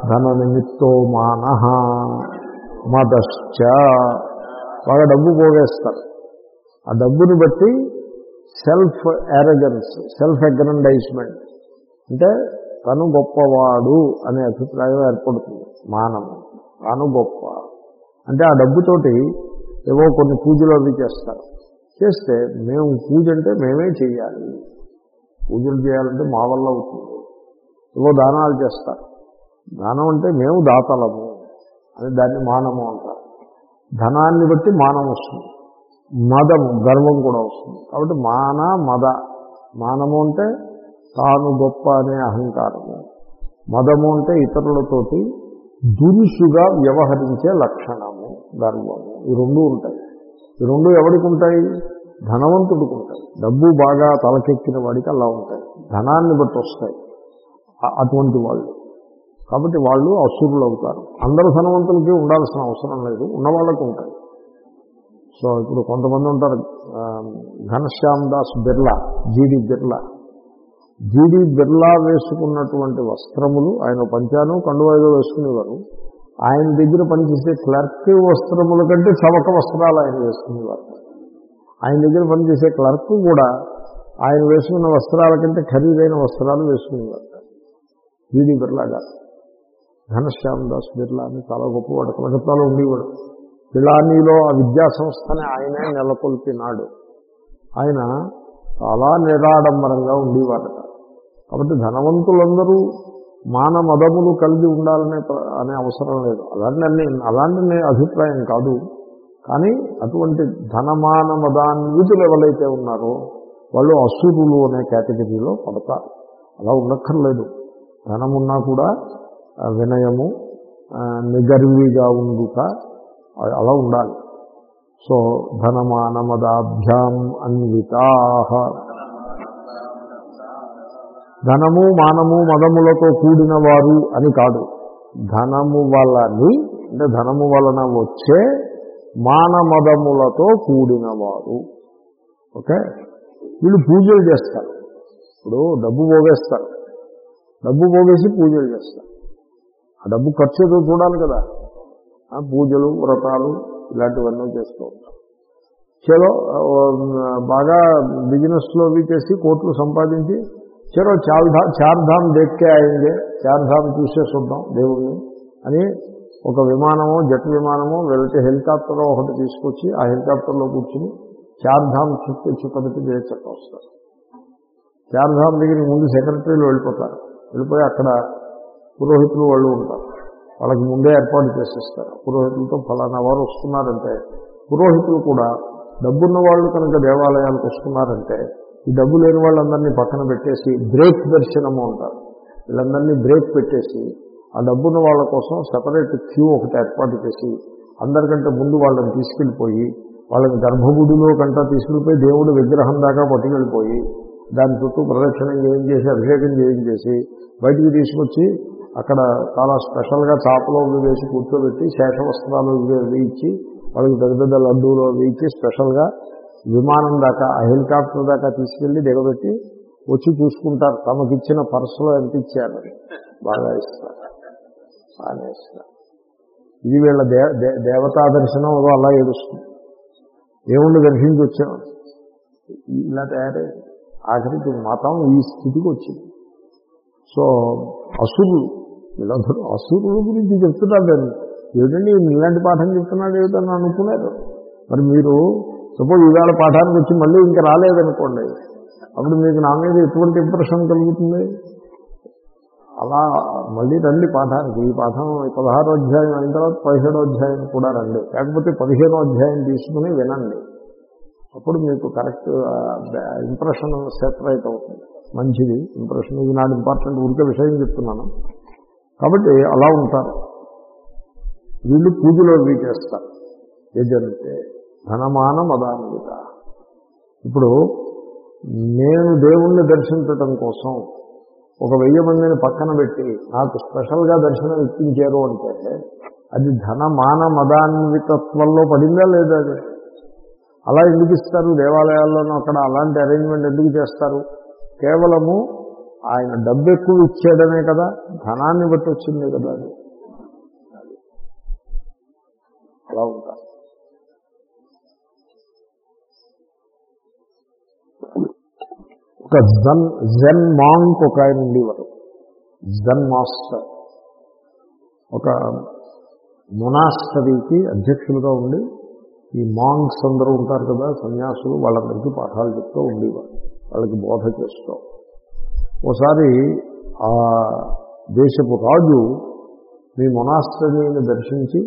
Speaker 1: ధన నిమిత్తో మాన. మదశ్చ. బాగా డబ్బు పోగేస్తారు. ఆ డబ్బుని బట్టి సెల్ఫ్ ఎరగన్స్ సెల్ఫ్ అగ్రండైజ్మెంట్ అంటే తను గొప్పవాడు అనే అభిప్రాయం ఏర్పడుతుంది. మానము తాను గొప్ప అంటే ఆ డబ్బుతోటి ఏవో కొన్ని పూజలు అవి చేస్తారు. చేస్తే మేము పూజ అంటే మేమే చేయాలి. పూజలు చేయాలంటే మా వల్ల అవుతుంది. ఏవో దానాలు చేస్తారు. దానం అంటే మేము దాతలము అని దాన్ని మానము అంటారు. ధనాన్ని బట్టి మానం వస్తుంది. మదము గర్వం కూడా వస్తుంది. కాబట్టి మాన మద. మానము అంటే తాను గొప్ప అనే అహంకారము. మదము అంటే ఇతరులతోటి దురుసుగా వ్యవహరించే లక్షణము గర్వము. ఈ రెండు ఉంటాయి. ఈ రెండు ఎవరికి ఉంటాయి? ధనవంతుడికి ఉంటాయి. డబ్బు బాగా తలకెక్కిన వాడికి అలా ఉంటాయి. ధనాన్ని బట్టి వస్తాయి. అటువంటి వాళ్ళు. కాబట్టి వాళ్ళు అసురులు అవుతారు. అందరు ధనవంతులకి ఉండాల్సిన అవసరం లేదు. ఉన్న వాళ్ళకు ఉంటాయి. సో ఇప్పుడు కొంతమంది ఉంటారు ఘనశ్యామ్ దాస్ బిర్లా జీడి బిర్లా. జీడి బిర్లా వేసుకున్నటువంటి వస్త్రములు ఆయన పంచాను కండువాయిలో వేసుకునేవారు. ఆయన దగ్గర పనిచేసే క్లర్క్ వస్త్రముల కంటే చవక వస్త్రాలు ఆయన వేసుకునేవారు. ఆయన దగ్గర పనిచేసే క్లర్క్ కూడా ఆయన వేసుకున్న వస్త్రాల కంటే ఖరీదైన వస్త్రాలు వేసుకునేవారు. జీడి బిర్లా గారు. ఘనశ్యామ్ దాస్ బిర్లా అని చాలా గొప్పవాడు కలకత్తాలో ఉండేవాడు. పిలానీలో ఆ విద్యా సంస్థని ఆయనే నెలకొల్పినాడు. ఆయన చాలా నిరాడంబరంగా ఉండేవాడట కాబట్టి ధనవంతులందరూ మాన మదములు కలిగి ఉండాలనే అనే అవసరం లేదు. అలాంటి అన్ని అలాంటి నే అభిప్రాయం కాదు. కానీ అటువంటి ధనమాన మదాన్వితులు ఎవరైతే ఉన్నారో వాళ్ళు అసురులు అనే కేటగిరీలో పడతారు. అలా ఉండక్కర్లేదు. ధనమున్నా కూడా వినయము ఆ, నిగర్విగా ఉండుట అలా ఉండాలి. సో ధనమానమదాభ్యాం అన్వితా ధనము మానము మదములతో కూడిన వారు అని కాదు. ధనము వలని అంటే ధనము వలన వచ్చే మానమదములతో కూడినవారు. ఓకే? వీళ్ళు పూజలు చేస్తారు. ఇప్పుడు డబ్బు పోగేస్తారు. డబ్బు పోగేసి పూజలు చేస్తారు. ఆ డబ్బు ఖర్చు ఏదో చూడాలి కదా. పూజలు వ్రతాలు ఇలాంటివన్నీ చేస్తూ ఉంటారు. చలో బాగా బిజినెస్లో చేసి కోట్లు సంపాదించి చలో చార్ధామ్ చార్ధామ్ దేక్కే అయిందే చార్ధామ్ చూసేసి చూద్దాం దేవుణ్ణి అని ఒక విమానమో జెట్ విమానమో లేదంటే హెలికాప్టర్ ఒకటి తీసుకొచ్చి ఆ హెలికాప్టర్లో కూర్చుని చార్ధామ్ చుట్టూ చుట్టబెట్టి చేర్చక వస్తారు. చార్ధామ్ దగ్గరికి ముందు సెక్రటరీలు వెళ్ళిపోతారు. వెళ్ళిపోయి అక్కడ పురోహితులు వాళ్ళు ఉంటారు. వాళ్ళకి ముందే ఏర్పాటు చేసేస్తారు. పురోహితులతో ఫలానా వారు వస్తున్నారంటే పురోహితులు కూడా డబ్బున్న వాళ్ళు కనుక దేవాలయానికి వస్తున్నారంటే ఈ డబ్బు లేని వాళ్ళందరినీ పక్కన పెట్టేసి బ్రేక్ దర్శనము అంటారు. వీళ్ళందరినీ బ్రేక్ పెట్టేసి ఆ డబ్బున్న వాళ్ళ కోసం సపరేట్ క్యూ ఒకటి ఏర్పాటు చేసి అందరికంటే ముందు వాళ్ళని తీసుకెళ్ళిపోయి వాళ్ళని గర్భగుడిలో కంటా తీసుకెళ్ళిపోయి దేవుడి విగ్రహం దాకా పట్టుకెళ్ళిపోయి దాని చుట్టూ ప్రదక్షిణం చేయించేసి అభిషేకం చేయించేసి బయటికి తీసుకొచ్చి అక్కడ చాలా స్పెషల్గా చాపలో వేసి కూర్చోబెట్టి శేషవస్త్రాలు ఇచ్చి వాళ్ళకి పెద్ద పెద్ద లడ్డూలు అవి ఇచ్చి స్పెషల్గా విమానం దాకా హెలికాప్టర్ దాకా తీసుకెళ్ళి దిగబెట్టి వచ్చి చూసుకుంటారు. తమకిచ్చిన పర్సులో ఎంత ఇచ్చారు? బాగా ఇస్తారు. బాగా ఇస్తారు. ఇది వీళ్ళ దే దేవతా దర్శనం అలా ఏడుస్తుంది. దేవుణ్ణి దర్శించి వచ్చాం ఇలా తయారై ఆఖరికి మతం ఈ స్థితికి వచ్చింది. సో అసురులు వీళ్ళందరూ అసురుల గురించి చెప్తున్నారు. నేను ఏమిటండి ఇలాంటి పాఠం చెప్తున్నాడు ఏమిటని అనుకున్నారు. మరి మీరు సపోజ్ ఇవాళ పాఠానికి వచ్చి మళ్ళీ ఇంకా రాలేదనుకోండి అప్పుడు మీకు నా మీద ఎటువంటి ఇంప్రెషన్ కలుగుతుంది? అలా మళ్ళీ రండి పాఠానికి. ఈ పాఠం పదహారో అధ్యాయం అయిన తర్వాత పదిహేడో అధ్యాయం కూడా రండి. లేకపోతే పదిహేనో అధ్యాయం తీసుకుని వినండి. అప్పుడు మీకు కరెక్ట్ ఇంప్రెషన్ సెపరేట్ అవుతుంది. మంచిది. ఇంప్రెషన్ ఇది నాడు ఇంపార్టెంట్ ఊరికే విషయం చెప్తున్నాను. కాబట్టి అలా ఉంటారు. వీళ్ళు పూజలో ఇవి చేస్తారు. యజంతే ఘనమాన మదాన్విత ఇప్పుడు నేను దేవుణ్ణి దర్శించటం కోసం ఒక వెయ్యి మందిని పక్కన పెట్టి నాకు స్పెషల్గా దర్శనం ఇప్పించారు అంటే అది ధనమాన మదాన్వితత్వంలో పడిందా లేదా అది? అలా ఎందుకు ఇస్తారు? దేవాలయాల్లోనూ అక్కడ అలాంటి అరేంజ్మెంట్ ఎందుకు చేస్తారు? కేవలము ఆయన డబ్బు ఎక్కువ ఇచ్చేయడమే కదా ధనాన్ని బట్టి వచ్చింది కదా అది. అలా ఉంటారు. ఒక జన్ జన్ మాంక్ ఒక ఆయన ఉండేవారు. Zen master. ఒక మొనాస్టరీకి అధ్యక్షులుగా ఉండి ఈ మాంగ్స్ అందరూ ఉంటారు కదా సన్యాసులు వాళ్ళందరికీ పాఠాలు చెప్తూ ఉండేవారు. వాళ్ళకి బోధ చేస్తూ. ఓసారి ఆ దేశపు రాజు మీ మొనాస్టరీని దర్శించి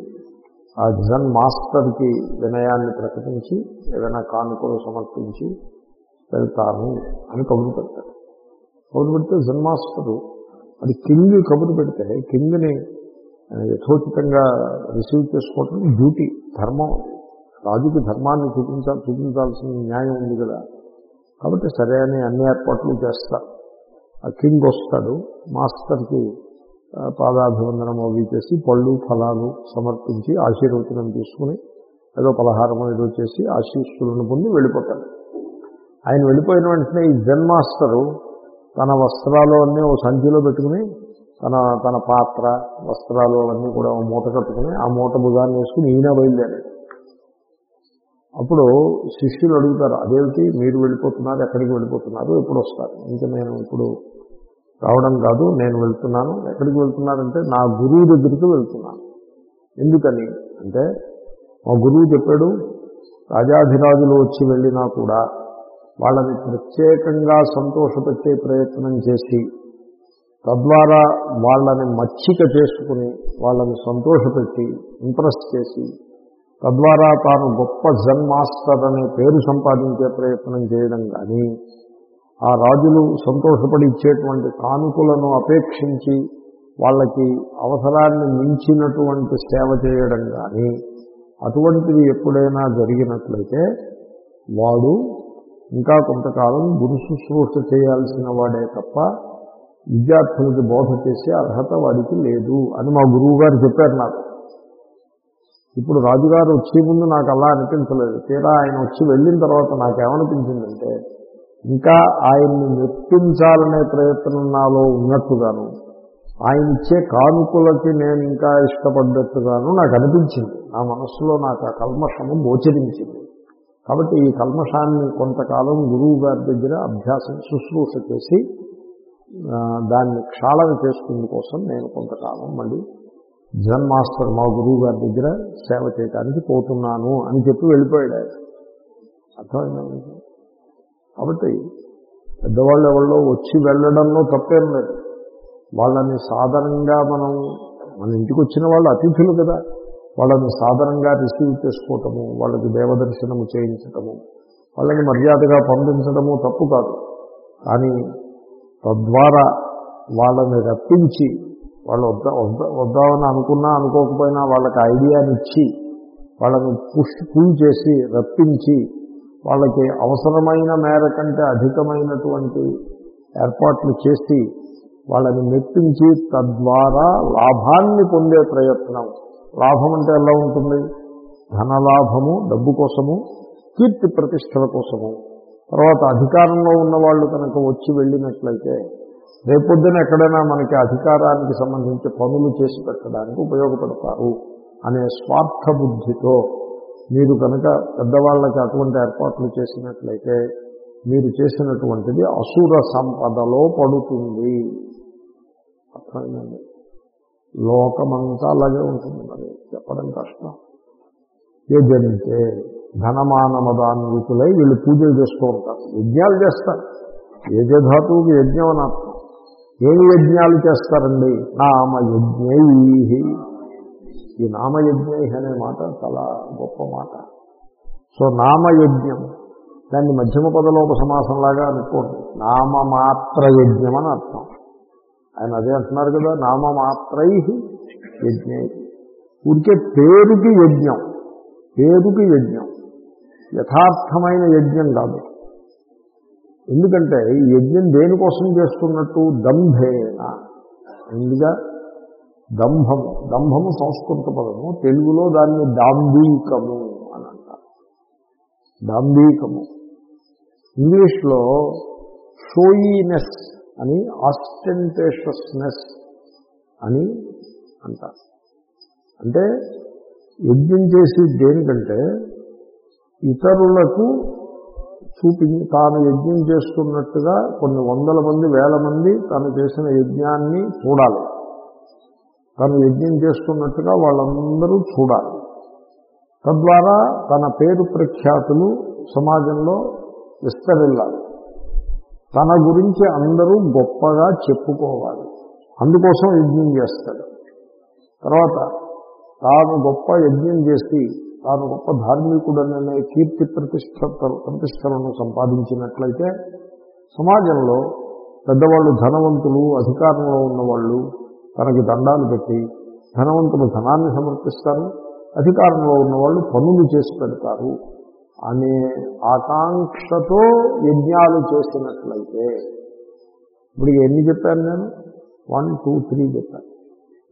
Speaker 1: ఆ జన్ మాస్టర్కి వినయాన్ని ప్రకటించి ఏదైనా కానుకలు సమర్పించి వెళ్తాను అని కబురు పెడతాడు కబురు పెడితే జన్మాస్తుడు అది కింగ్ కబురు పెడితే కింగ్ని యథోచితంగా రిసీవ్ చేసుకోవటం డ్యూటీ ధర్మం. రాజుకి ధర్మాన్ని చూపించాలి చూపించాల్సిన న్యాయం ఉంది కదా. కాబట్టి సరే అని అన్ని ఏర్పాట్లు చేస్తా. ఆ కింగ్ వస్తాడు మాస్టర్కి పాదాభివందనం అవి చేసి పళ్ళు ఫలాలు సమర్పించి ఆశీర్వచనం తీసుకుని ఏదో పలహారం ఏదో చేసి ఆశీస్సులను పొంది వెళ్ళిపోతాడు. ఆయన వెళ్ళిపోయిన వెంటనే ఈ జన్ మాస్టరు తన వస్త్రాలు అన్నీ ఓ సంచిలో పెట్టుకుని తన తన పాత్ర వస్త్రాలు అవన్నీ కూడా ఓ మూట కట్టుకుని ఆ మూట భుజాన్ని వేసుకుని ఈయన బయలుదేరాడు. అప్పుడు శిష్యులు అడుగుతారు అదేమిటి? మీరు వెళ్ళిపోతున్నారు ఎక్కడికి వెళ్ళిపోతున్నారు? ఎప్పుడు వస్తారు? ఇంకా నేను ఇప్పుడు రావడం కాదు నేను వెళ్తున్నాను. ఎక్కడికి వెళ్తున్నారంటే నా గురువు దగ్గరికి వెళ్తున్నాను. ఎందుకని? అంటే మా గురువు చెప్పాడు రాజాధిరాజులు వచ్చి వెళ్ళినా కూడా వాళ్ళని ప్రత్యేకంగా సంతోషపెట్టే ప్రయత్నం చేసి తద్వారా వాళ్ళని మచ్చిక చేసుకుని వాళ్ళని సంతోషపెట్టి ఇంప్రెస్ చేసి తద్వారా తాను గొప్ప జన్ మాస్టర్ అనే పేరు సంపాదించే ప్రయత్నం చేయడం కానీ ఆ రాజులు సంతోషపడి ఇచ్చేటువంటి కానుకలను అపేక్షించి వాళ్ళకి అవసరాన్ని మించినటువంటి సేవ చేయడం కానీ అటువంటిది ఎప్పుడైనా జరిగినట్లయితే వాడు ఇంకా కొంతకాలం గురుశుశ్రూష చేయాల్సిన వాడే తప్ప విద్యార్థులకి బోధ చేసే అర్హత వాడికి లేదు అని మా గురువు గారు చెప్పారు నాకు. ఇప్పుడు రాజుగారు వచ్చే ముందు నాకు అలా అనిపించలేదు. తీరా ఆయన వచ్చి వెళ్ళిన తర్వాత నాకేమనిపించిందంటే ఇంకా ఆయన్ని మెప్పించాలనే ప్రయత్నం నాలో ఉన్నట్టుగాను ఆయన ఇచ్చే కానుకలకి నేను ఇంకా ఇష్టపడ్డట్టుగాను నాకు అనిపించింది. నా మనస్సులో నాకు ఆ కల్మషము గోచరించింది. కాబట్టి ఈ కల్మషాన్ని కొంతకాలం గురువు గారి దగ్గర అభ్యాసం శుశ్రూష చేసి దాన్ని క్షాళన చేసుకునే కోసం నేను కొంతకాలం మళ్ళీ జన్ మాస్టర్ మా గురువు గారి దగ్గర సేవ చేయడానికి పోతున్నాను అని చెప్పి వెళ్ళిపోయాడు ఆయన. అర్థమైందండి కాబట్టి పెద్దవాళ్ళు ఎవరిలో వచ్చి వెళ్ళడంలో తప్పేం లేదు. వాళ్ళని సాధారణంగా మనం మన ఇంటికి వచ్చిన వాళ్ళు అతిథులు కదా. వాళ్ళని సాధారణంగా రిసీవ్ చేసుకోవటము వాళ్ళకి దేవదర్శనము చేయించటము వాళ్ళని మర్యాదగా పంపించడము తప్పు కాదు. కానీ తద్వారా వాళ్ళని రప్పించి వాళ్ళు వద్ద వద్ద వద్దామని అనుకున్నా అనుకోకపోయినా వాళ్ళకి ఐడియాని ఇచ్చి వాళ్ళని పుష్ పుల్ చేసి రప్పించి వాళ్ళకి అవసరమైన మేర కంటే అధికమైనటువంటి ఏర్పాట్లు చేసి వాళ్ళని మెప్పించి తద్వారా లాభాన్ని పొందే ప్రయత్నం. లాభం అంటే ఎలా ఉంటుంది? ధనలాభము డబ్బు కోసము కీర్తి ప్రతిష్టల కోసము. తర్వాత అధికారంలో ఉన్న వాళ్ళు కనుక వచ్చి వెళ్ళినట్లయితే రేపొద్దున ఎక్కడైనా మనకి అధికారానికి సంబంధించి పనులు చేసి పెట్టడానికి ఉపయోగపడతారు అనే స్వార్థ బుద్ధితో మీరు కనుక పెద్దవాళ్ళకి అటువంటి ఏర్పాట్లు చేసినట్లయితే మీరు చేసినటువంటిది అసుర సంపదలో పడుతుంది. అర్థమైందండి? లోకమంతా అలాగే ఉంటుంది మరి. చెప్పడం కష్టం. యజంతే ధనమానమదాన్వితులై వీళ్ళు పూజలు చేస్తూ ఉంటారు. యజ్ఞాలు చేస్తారు. యజధాతువుకి యజ్ఞం అని అర్థం. ఏమి యజ్ఞాలు చేస్తారండి? నామయజ్ఞై. ఈ నామయజ్ఞై అనే మాట చాలా గొప్ప మాట. సో నామయజ్ఞం. దాన్ని మధ్యమ పదలోప సమాసంలాగా అనుకోండి. నామమాత్ర యజ్ఞం అని అర్థం. ఆయన అదే అంటున్నారు కదా నామమాత్రై యజ్ఞ ఊరికే పేరుకి యజ్ఞం పేరుకి యజ్ఞం యథార్థమైన యజ్ఞం కాదు. ఎందుకంటే ఈ యజ్ఞం దేనికోసం చేస్తున్నట్టు? దంభేన. ముందుగా దంభము దంభము సంస్కృత పదము తెలుగులో దాన్ని దాంబీకము అని అంటారు. దాంబీకము ఇంగ్లీష్లో షోయినెస్ అని ఆస్టెంటేషస్నెస్ అని అంటారు. అంటే యజ్ఞం చేసి దేనికంటే ఇతరులకు చూపి తాను యజ్ఞం చేస్తున్నట్టుగా కొన్ని వందల మంది వేల మంది తాను చేసిన యజ్ఞాన్ని చూడాలి. తను యజ్ఞం చేస్తున్నట్టుగా వాళ్ళందరూ చూడాలి. తద్వారా తన పేరు ప్రఖ్యాతులు సమాజంలో విస్తరిల్లాలి. తన గురించి అందరూ గొప్పగా చెప్పుకోవాలి. అందుకోసం యజ్ఞం చేస్తాడు. తర్వాత తాను గొప్ప యజ్ఞం చేసి తాను గొప్ప ధార్మికుడనే కీర్తి ప్రతిష్ట ప్రతిష్టలను సంపాదించినట్లయితే సమాజంలో పెద్దవాళ్ళు ధనవంతులు అధికారంలో ఉన్నవాళ్ళు తనకి దండాలు పెట్టి ధనవంతులు ధనాన్ని సమర్పిస్తారు. అధికారంలో ఉన్నవాళ్ళు పనులు చేసి పెడతారు. అనే ఆకాంక్షతో యజ్ఞాలు చేసినట్లయితే ఇప్పుడు ఎన్ని చెప్పాను నేను? వన్ టూ త్రీ చెప్పాను.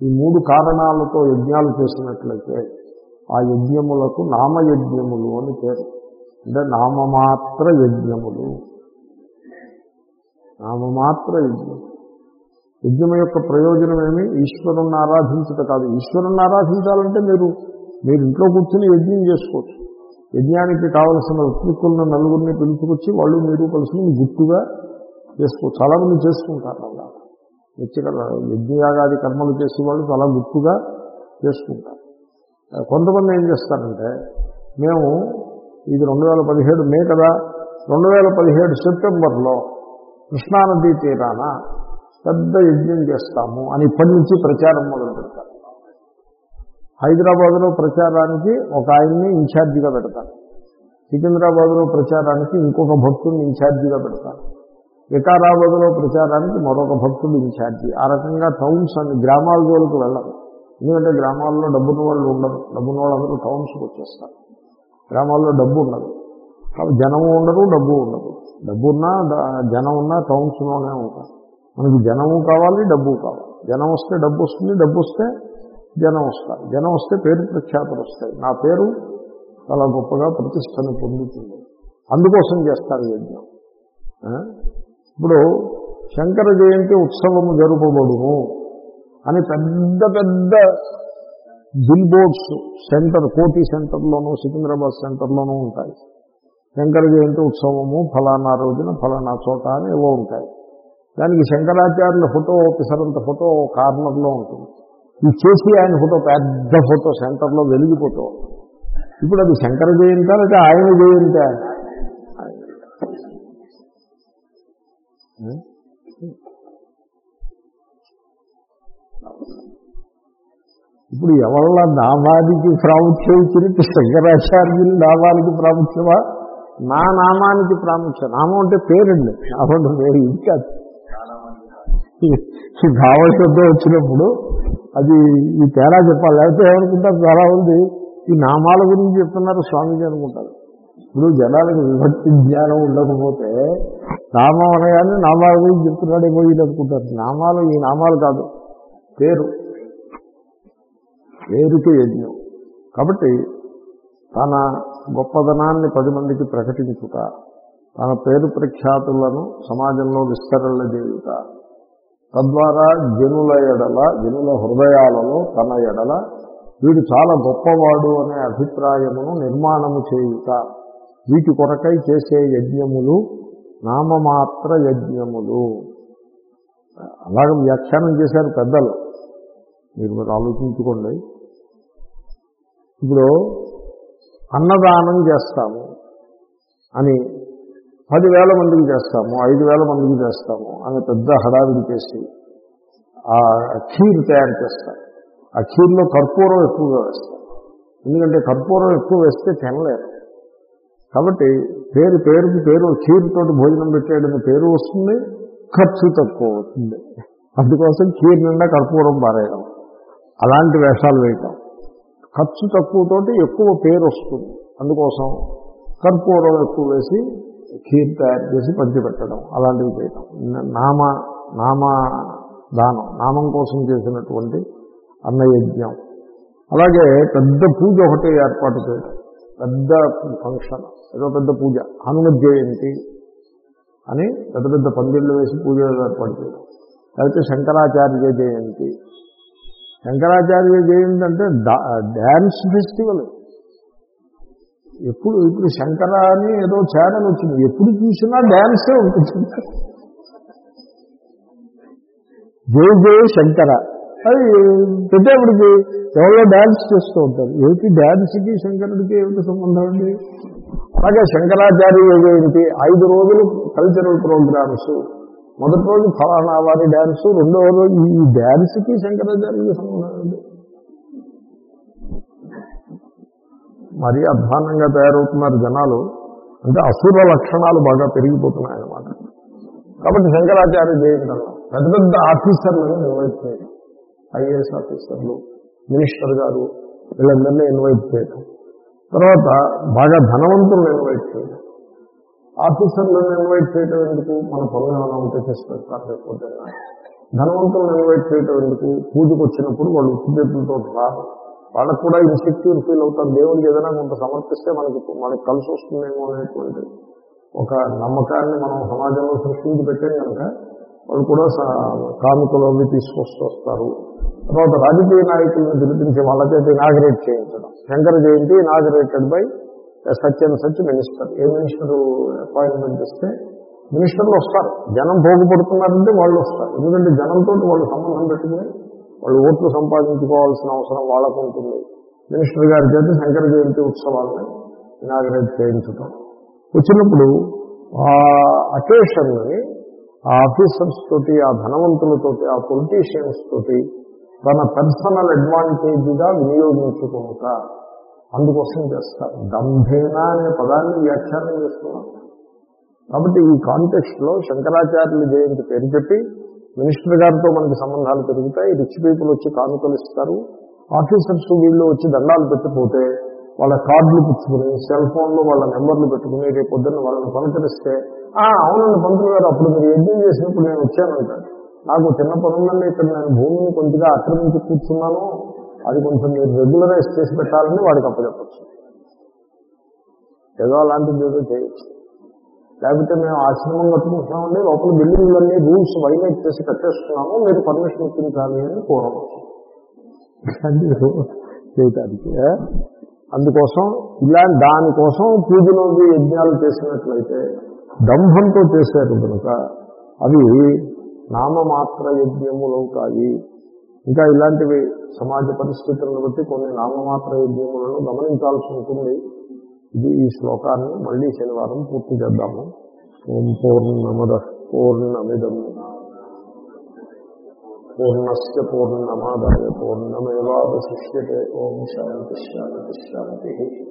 Speaker 1: ఈ మూడు కారణాలతో యజ్ఞాలు చేసినట్లయితే ఆ యజ్ఞములకు నామయజ్ఞములు అని పేరు. అంటే నామమాత్ర యజ్ఞములు. నామమాత్ర యజ్ఞం యజ్ఞం యొక్క ప్రయోజనం ఏమి? ఈశ్వరుణ్ణి ఆరాధించట కాదు. ఈశ్వరుణ్ణి ఆరాధించాలంటే మీరు మీరు ఇంట్లో కూర్చొని యజ్ఞం చేసుకోవచ్చు. యజ్ఞానికి కావలసిన ఉత్పత్తులను నలుగురిని పిలుచుకొచ్చి వాళ్ళు మీరు కలిసి గుట్టుగా చేసుకోవచ్చు చాలామంది చేసుకుంటారు అలా. నిత్య యజ్ఞయాగాది కర్మలు చేసే వాళ్ళు చాలా గుట్టుగా చేసుకుంటారు. కొంతమంది ఏం చేస్తారంటే మేము ఇది రెండు వేల పదిహేడు మే కదా రెండు వేల పదిహేడు సెప్టెంబర్లో కృష్ణానదీ తీరాన పెద్ద యజ్ఞం చేస్తాము అని ఇప్పటి నుంచి ప్రచారం మొదలు పెడతారు హైదరాబాద్లో ప్రచారానికి ఒక ఆయన్ని ఇన్ఛార్జిగా పెడతారు. సికింద్రాబాద్లో ప్రచారానికి ఇంకొక భక్తుడిని ఇన్ఛార్జిగా పెడతారు. వికారాబాద్లో ప్రచారానికి మరొక భక్తుడు ఇన్ఛార్జి. ఆ రకంగా టౌన్స్ అని గ్రామాల జోలికి వెళ్ళరు. ఎందుకంటే గ్రామాల్లో డబ్బున్న వాళ్ళు ఉండరు. డబ్బున్న వాళ్ళందరూ టౌన్స్కి వచ్చేస్తారు. గ్రామాల్లో డబ్బు ఉండదు. కాబట్టి జనము ఉండరు డబ్బు ఉండదు. డబ్బు ఉన్నా జనం ఉన్నా టౌన్స్లోనే ఉంటారు. మనకి జనము కావాలి డబ్బు కావాలి. జనం వస్తే డబ్బు వస్తుంది డబ్బు వస్తే జనం వస్తారు. జనం వస్తే పేరు ప్రఖ్యాతులు వస్తాయి. నా పేరు చాలా గొప్పగా ప్రతిష్టను పొందుతుంది. అందుకోసం చేస్తారు యజ్ఞం. ఇప్పుడు శంకర జయంతి ఉత్సవము జరుపబడును అని పెద్ద పెద్ద బిల్ బోర్డ్స్ సెంటర్ కోటి సెంటర్లోనూ సికింద్రాబాద్ సెంటర్లోనూ ఉంటాయి. శంకర జయంతి ఉత్సవము ఫలానా రోజున ఫలానా చోట అని ఏవో ఉంటాయి. దానికి శంకరాచార్యుల ఫోటో పిసరంత ఫోటో కార్నర్లో ఉంటుంది. ఇది చేసి ఆయన ఫోటో పెద్ద ఫోటో సెంటర్లో వెలిగిపోతూ ఇప్పుడు అది శంకర జయంతా లేదా ఆయన జయంతా? ఇప్పుడు ఎవళ్ళ నామానికి ప్రాముఖ్యం ఇచ్చినట్టు శంకరాచార్యులు నామానికి ప్రాముఖ్యమా? నా నామానికి ప్రాముఖ్యం. నామం అంటే పేరండి. నామం అంటే పేరు ఇది కాదు. ఈ భావశబ్దం వచ్చినప్పుడు అది ఈ తేడా చెప్పాలి. లేకపోతే ఏమనుకుంటారు? చాలా ఉంది ఈ నామాల గురించి చెప్తున్నారు స్వామీజీ అనుకుంటారు. ఇప్పుడు జనాలకు విభక్తి జ్ఞానం ఉండకపోతే నామం అనగానే నామాల గురించి చెప్తున్నాడేమో వీళ్ళు అనుకుంటారు. నామాలు ఈ నామాలు కాదు. పేరు. పేరుకి యజ్ఞం. కాబట్టి తన గొప్పదనాన్ని పది మందికి ప్రకటించుట తన పేరు ప్రఖ్యాతులను సమాజంలో విస్తరణ తద్వారా జనుల ఎడల జనుల హృదయాలలో తన ఎడల వీడు చాలా గొప్పవాడు అనే అభిప్రాయమును నిర్మాణము చేయుట. వీటి కొరకై చేసే యజ్ఞములు నామమాత్ర యజ్ఞములు. అలాగే వ్యాఖ్యానం చేశారు పెద్దలు. మీరు మీరు ఆలోచించుకోండి. ఇప్పుడు అన్నదానం చేస్తాము అని పదివేల మందికి చేస్తాము ఐదు వేల మందికి చేస్తాము అని పెద్ద హడావిడి చేసి ఆ ఖీర్ తయారు చేస్తారు. ఆ ఖీర్లో కర్పూరం ఎక్కువగా వేస్తారు. ఎందుకంటే కర్పూరం ఎక్కువ వేస్తే తినలేరు. కాబట్టి పేరు పేరుకి పేరు ఖీరుతోటి భోజనం పెట్టేయడం పేరు వస్తుంది ఖర్చు తక్కువ అవుతుంది. అందుకోసం ఖీర్ నిండా కర్పూరం పారేయడం. అలాంటి వేషాలు వేయటం. ఖర్చు తక్కువతోటి ఎక్కువ పేరు వస్తుంది. అందుకోసం కర్పూరం ఎక్కువ వేసి ఖీర్ తయారు చేసి పంచిపెట్టడం అలాంటివి చేయటం. నామ నామ దానం నామం కోసం చేసినటువంటి అన్నయజ్ఞం. అలాగే పెద్ద పూజ ఒకటి ఏర్పాటు చేయడం పెద్ద ఫంక్షన్ ఏదో పెద్ద పూజ హనుమ జయంతి అని పెద్ద పెద్ద పందిళ్ళు వేసి పూజ ఏర్పాటు చేయడం లేకపోతే శంకరాచార్య జయంతి. శంకరాచార్య జయంతి అంటే డ్యాన్స్ ఫెస్టివల్. ఎప్పుడు ఇప్పుడు శంకర అని ఏదో ఛానల్ వచ్చింది. ఎప్పుడు చూసినా డ్యాన్సే ఉంటుంది. జై జయ శంకర. అది పెట్టేప్పటికి ఎవరో డ్యాన్స్ చేస్తూ ఉంటారు. ఏమిటి డ్యాన్స్కి శంకరుడికి ఏమిటి సంబంధం అండి? అలాగే శంకరాచార్య ఏమిటి? ఐదు రోజులు కల్చరల్ ప్రోగ్రామ్స్ మొదటి రోజు ఫలానా వారి డ్యాన్సు రెండో రోజు ఈ డ్యాన్స్కి శంకరాచార్యకి సంబంధం అండి. మరీ అధ్వానంగా తయారవుతున్నారు జనాలు అంటే అసుర లక్షణాలు బాగా పెరిగిపోతున్నాయి అన్నమాట. కాబట్టి శంకరాచార్య జయంతి పెద్ద పెద్ద ఆఫీసర్లను ఇన్వైట్ చేయడం. ఐఏఎస్ ఆఫీసర్లు మినిస్టర్ గారు వీళ్ళందరినీ ఇన్వైట్ చేయడం. తర్వాత బాగా ధనవంతులను ఇన్వైట్ చేయడం. ఆఫీసర్లను ఇన్వైట్ చేయడం ఎందుకు? మన పనులు ఏమైనా ఉంటే చేసి పెడతారు లేకపోతే ధనవంతులను ఇన్వైట్ చేయడం ఎందుకు? పూజకు వచ్చినప్పుడు వాళ్ళు ఉత్తుచేతులతో రావు వాళ్ళకు కూడా ఇన్సెక్యూర్ ఫీల్ అవుతారు దేవుడికి ఏదైనా కొంత సమర్పిస్తే మనకి మనకి కలిసి వస్తుందేమో అనేటువంటి ఒక నమ్మకాన్ని మనం సమాజంలో సృష్టించి పెట్టాం కనుక వాళ్ళు కూడా కామికలు అవి తీసుకొస్తూ వస్తారు తర్వాత రాజకీయ నాయకులను పిలిపించి వాళ్ళ చేత ఇనాగరేట్ చేయించడం. Shankara Jayanti inaugurated by such and such minister A minister appointment ఇస్తే మినిస్టర్లు వస్తారు. జనం పోగుపడుతున్నారంటే వాళ్ళు వస్తారు. ఎందుకంటే జనంతో వాళ్ళు సంబంధం పెట్టుకుని వాళ్ళు ఓట్లు సంపాదించుకోవాల్సిన అవసరం వాళ్ళకు ఉంటుంది. మినిస్టర్ గారి చేత శంకర జయంతి ఉత్సవాలను ఇనాగరేట్ చేయించడం వచ్చినప్పుడు ఆ అకేషన్ని ఆ ఆఫీసర్స్ తోటి ఆ ధనవంతులతోటి ఆ పొలిటీషియన్స్ తోటి తన పర్సనల్ అడ్వాంటేజ్గా వినియోగించుకోక అందుకోసం చేస్తారు. దంభేనా అనే పదాన్ని వ్యాఖ్యానం చేస్తున్నారు. కాబట్టి ఈ కాంటెక్స్ట్లో శంకరాచార్యుల జయంతి పేరు చెప్పి మినిస్టర్ గారితో మనకి సంబంధాలు పెరుగుతాయి. రిచ్ పీపుల్ వచ్చి కానుకలు ఇస్తారు. ఆఫీసర్స్ వీళ్ళు వచ్చి దండాలు పెట్టిపోతే వాళ్ళ కార్డులు పుచ్చుకుని సెల్ ఫోన్లో వాళ్ళ నెంబర్లు పెట్టుకుని రేపు పొద్దున్న వాళ్ళని పలకరిస్తే అవునండి పంతులు గారు అప్పుడు మీరు యజ్ఞం చేసినప్పుడు నేను వచ్చానంటాడు నాకు చిన్న పనులన్నీ ఇక్కడ నేను భూమిని కొద్దిగా ఆక్రమించి కూర్చున్నాను. అది కొంచెం మీరు రెగ్యులరైజ్ చేసి పెట్టాలని వాడికి అప్పచెప్పచ్చు. ఏదో అలాంటిది ఏదో చేయొచ్చు. లేకపోతే మేము ఆశ్రమం కట్టుకుంటున్నామండి లోపల బిల్డింగ్లన్నీ రూల్స్ వైలేట్ చేసి కట్టేస్తున్నాము మీరు పర్మిషన్ ఇప్పించాలి అని కోరవచ్చు చేయటానికి అందుకోసం ఇలా దానికోసం పూజలు యజ్ఞాలు చేసినట్లయితే దంభంతో చేశారు కనుక అవి నామమాత్ర యజ్ఞములవుతాయి ఇంకా ఇలాంటివి సమాజ పరిస్థితులను బట్టి కొన్ని నామమాత్ర యజ్ఞములను గమనించాల్సి ఉంటుంది. ఇది ఈ శ్లోకాన్ని మళ్ళీ శనివారం పూర్తి చేద్దాము. ఓం పూర్ణమద పూర్ణమిదం. పూర్ణస్ పూర్ణమాదాయ పూర్ణమేవాశిష్యే ఓం శాంతి శాంతి శాంతి.